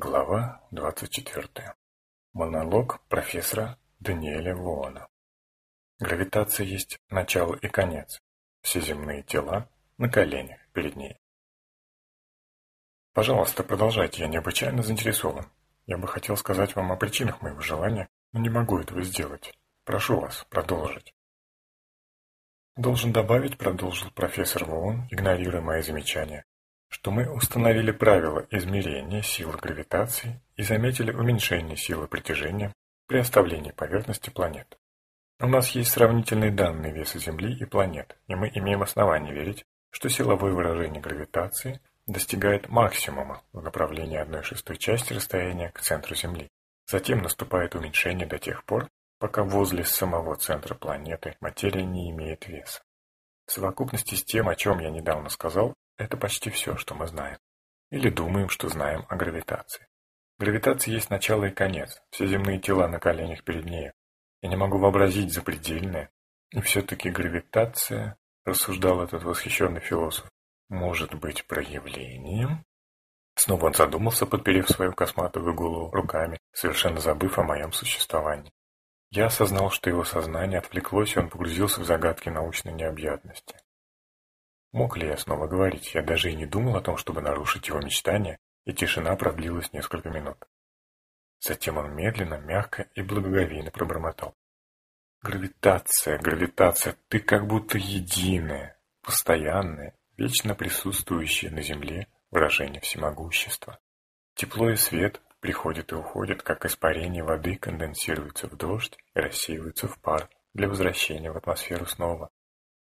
Глава 24. Монолог профессора Даниэля Воона. Гравитация есть начало и конец. Все земные тела на коленях перед ней. Пожалуйста, продолжайте, я необычайно заинтересован. Я бы хотел сказать вам о причинах моего желания, но не могу этого сделать. Прошу вас продолжить. Должен добавить, продолжил профессор Воон, игнорируя мои замечания, что мы установили правила измерения силы гравитации и заметили уменьшение силы притяжения при оставлении поверхности планет. У нас есть сравнительные данные веса Земли и планет, и мы имеем основания верить, что силовое выражение гравитации достигает максимума в направлении одной шестой части расстояния к центру Земли. Затем наступает уменьшение до тех пор, пока возле самого центра планеты материя не имеет веса. В совокупности с тем, о чем я недавно сказал, это почти все, что мы знаем. Или думаем, что знаем о гравитации. Гравитация есть начало и конец, все земные тела на коленях перед нею. Я не могу вообразить запредельное. И все-таки гравитация, рассуждал этот восхищенный философ, может быть проявлением? Снова он задумался, подперев свою косматую голову руками, совершенно забыв о моем существовании. Я осознал, что его сознание отвлеклось, и он погрузился в загадки научной необъятности. Мог ли я снова говорить? Я даже и не думал о том, чтобы нарушить его мечтания, и тишина продлилась несколько минут. Затем он медленно, мягко и благоговейно пробормотал. «Гравитация, гравитация, ты как будто единое, постоянное, вечно присутствующее на Земле выражение всемогущества. Тепло и свет приходят и уходят, как испарение воды конденсируются в дождь и рассеиваются в пар для возвращения в атмосферу снова.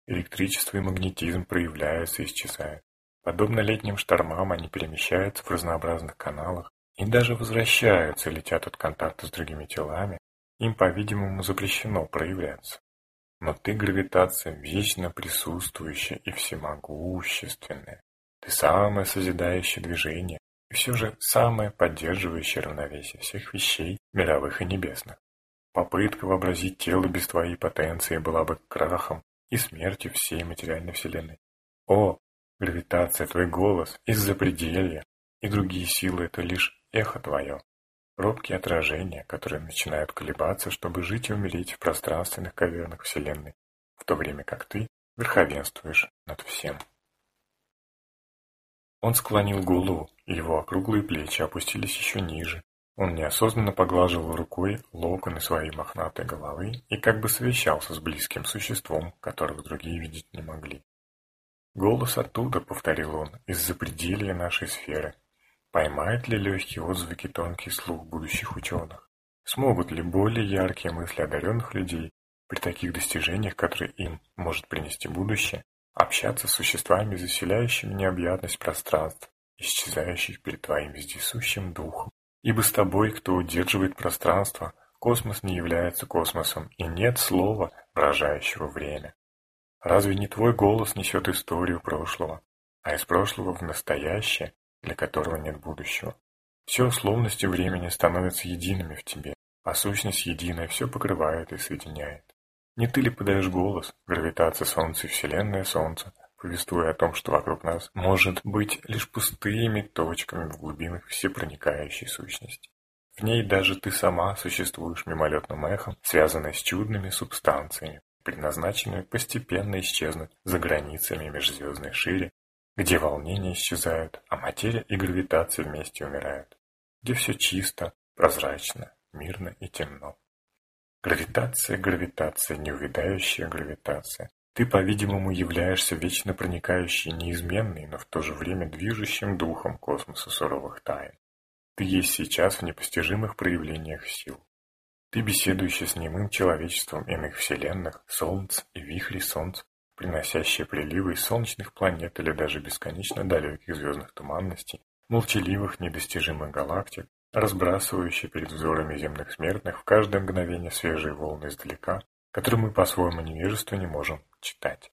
Электричество и магнетизм проявляются и исчезают. Подобно летним штормам они перемещаются в разнообразных каналах и даже возвращаются, летят от контакта с другими телами. Им, по-видимому, запрещено проявляться. Но ты, гравитация, вечно присутствующая и всемогущественная. Ты самое созидающее движение и все же самое поддерживающее равновесие всех вещей, мировых и небесных. Попытка вообразить тело без твоей потенции была бы крахом и смертью всей материальной вселенной. О, гравитация, твой голос из-за пределья и другие силы — это лишь эхо твое, робкие отражения, которые начинают колебаться, чтобы жить и умереть в пространственных кавернах вселенной, в то время как ты верховенствуешь над всем. Он склонил голову, и его округлые плечи опустились еще ниже, он неосознанно поглаживал рукой локоны своей мохнатой головы и как бы совещался с близким существом, которого другие видеть не могли. «Голос оттуда», — повторил он, — «из-за пределья нашей сферы. Поймает ли легкие отзвуки тонкий слух будущих ученых? Смогут ли более яркие мысли одаренных людей при таких достижениях, которые им может принести будущее, общаться с существами, заселяющими необъятность пространств, исчезающих перед твоим вездесущим духом? Ибо с тобой, кто удерживает пространство, космос не является космосом, и нет слова, выражающего время. Разве не твой голос несет историю прошлого, а из прошлого в настоящее, для которого нет будущего? Все условности времени становятся едиными в тебе, а сущность единая все покрывает и соединяет. Не ты ли подаешь голос, гравитация Солнца и Вселенная Солнца, повествуя о том, что вокруг нас может быть лишь пустыми точками в глубинах всепроникающей сущности. В ней даже ты сама существуешь мимолетным эхом, связанной с чудными субстанциями, предназначенными постепенно исчезнуть за границами межзвездной шире, где волнения исчезают, а материя и гравитация вместе умирают, где все чисто, прозрачно, мирно и темно. Гравитация, гравитация, неувядающая гравитация, ты, по-видимому, являешься вечно проникающей, неизменной, но в то же время движущим духом космоса суровых тайн. Ты есть сейчас в непостижимых проявлениях сил. Ты беседующий с немым человечеством иных вселенных, солнц и вихрей солнц, приносящие приливы солнечных планет или даже бесконечно далеких звездных туманностей, молчаливых недостижимых галактик, разбрасывающие перед взорами земных смертных в каждое мгновение свежие волны издалека, которые мы по своему невежеству не можем читать.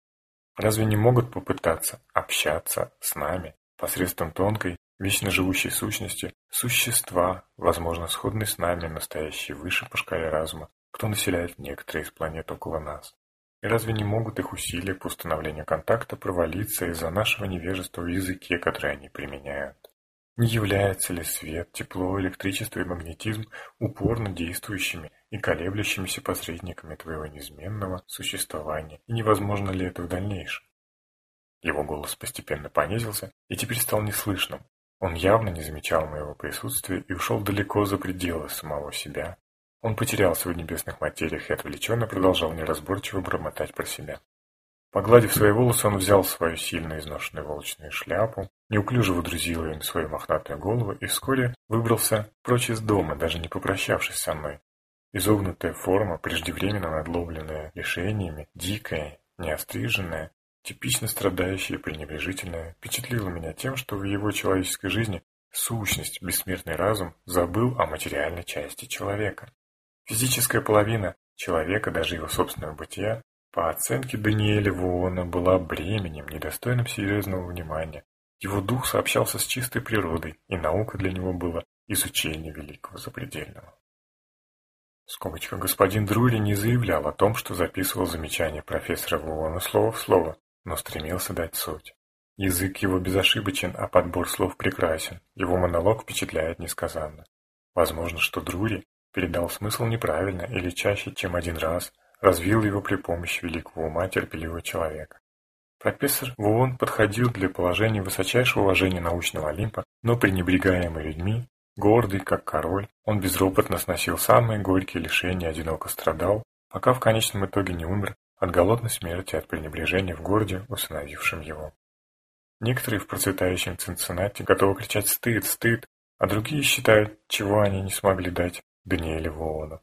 Разве не могут попытаться общаться с нами посредством тонкой, вечно живущей сущности существа, возможно, сходные с нами, настоящие выше по шкале разума, кто населяет некоторые из планет около нас? И разве не могут их усилия по установлению контакта провалиться из-за нашего невежества в языке, который они применяют? Не является ли свет, тепло, электричество и магнетизм упорно действующими и колеблющимися посредниками твоего неизменного существования, и невозможно ли это в дальнейшем? Его голос постепенно понизился и теперь стал неслышным. Он явно не замечал моего присутствия и ушел далеко за пределы самого себя. Он потерялся в небесных материях и отвлеченно продолжал неразборчиво бормотать про себя. Погладив свои волосы, он взял свою сильно изношенную волчную шляпу, неуклюже водрузил ее свою мохнатую голову и вскоре выбрался прочь из дома, даже не попрощавшись со мной. Изогнутая форма, преждевременно надловленная лишениями, дикая, неостриженная, типично страдающая и пренебрежительная, впечатлила меня тем, что в его человеческой жизни сущность, бессмертный разум, забыл о материальной части человека. Физическая половина человека, даже его собственного бытия, по оценке Даниэля Воона, была бременем, недостойным серьезного внимания. Его дух сообщался с чистой природой, и наука для него была изучение великого запредельного. Скобочка господин Друри не заявлял о том, что записывал замечания профессора Воона слово в слово, но стремился дать суть. Язык его безошибочен, а подбор слов прекрасен. Его монолог впечатляет несказанно. Возможно, что Друри передал смысл неправильно или чаще, чем один раз, развил его при помощи великого ума терпеливого человека. Профессор Вуон подходил для положения высочайшего уважения научного Олимпа, но пренебрегаемый людьми, Гордый, как король, он безропотно сносил самые горькие лишения, одиноко страдал, пока в конечном итоге не умер от голодной смерти от пренебрежения в городе, усыновившем его. Некоторые в процветающем Цинциннати готовы кричать «стыд, стыд», а другие считают, чего они не смогли дать Даниэлю Воону.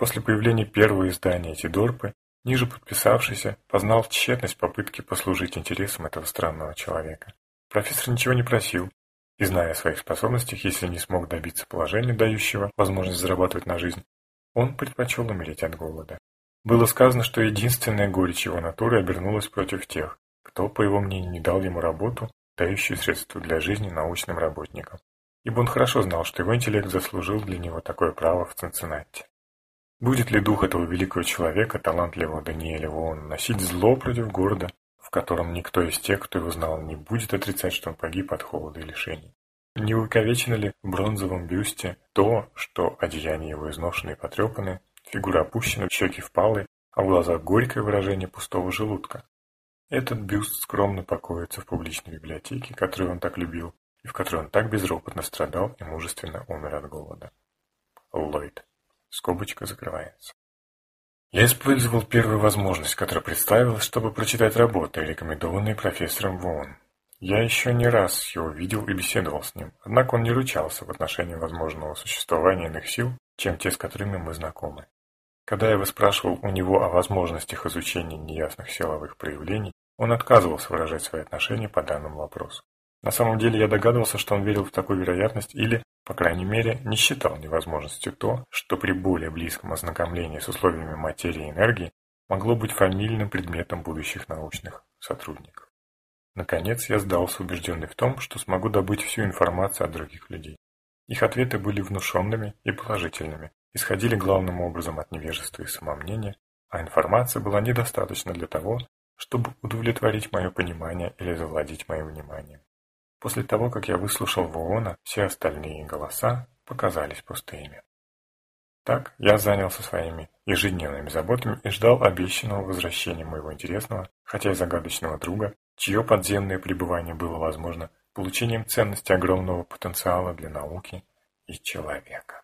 После появления первого издания эти дорпы, ниже подписавшийся, познал тщетность попытки послужить интересам этого странного человека. Профессор ничего не просил, и зная о своих способностях, если не смог добиться положения, дающего возможность зарабатывать на жизнь, он предпочел умереть от голода. Было сказано, что единственная горечь его натуры обернулась против тех, кто, по его мнению, не дал ему работу, дающую средства для жизни научным работникам, ибо он хорошо знал, что его интеллект заслужил для него такое право в Цинциннати. Будет ли дух этого великого человека, талантливого Даниэля Воона, носить зло против города, в котором никто из тех, кто его знал, не будет отрицать, что он погиб от холода и лишений. Не увековечено ли в бронзовом бюсте то, что одеяния его изношены и потрепаны, фигура опущена, щеки впалы, а в глазах горькое выражение пустого желудка? Этот бюст скромно покоится в публичной библиотеке, которую он так любил, и в которой он так безропотно страдал и мужественно умер от голода. Ллойд. Скобочка закрывается. Я использовал первую возможность, которая представилась, чтобы прочитать работы, рекомендованные профессором Вон. Я еще не раз его видел и беседовал с ним, однако он не ручался в отношении возможного существования иных сил, чем те, с которыми мы знакомы. Когда я выспрашивал у него о возможностях изучения неясных силовых проявлений, он отказывался выражать свои отношения по данному вопросу. На самом деле я догадывался, что он верил в такую вероятность или, по крайней мере, не считал невозможностью то, что при более близком ознакомлении с условиями материи и энергии могло быть фамильным предметом будущих научных сотрудников. Наконец я сдался убежденный в том, что смогу добыть всю информацию от других людей. Их ответы были внушенными и положительными, исходили главным образом от невежества и самомнения, а информация была недостаточна для того, чтобы удовлетворить мое понимание или завладеть моим вниманием. После того, как я выслушал Воона, все остальные голоса показались пустыми. Так я занялся своими ежедневными заботами и ждал обещанного возвращения моего интересного, хотя и загадочного друга, чье подземное пребывание было возможно получением ценности огромного потенциала для науки и человека.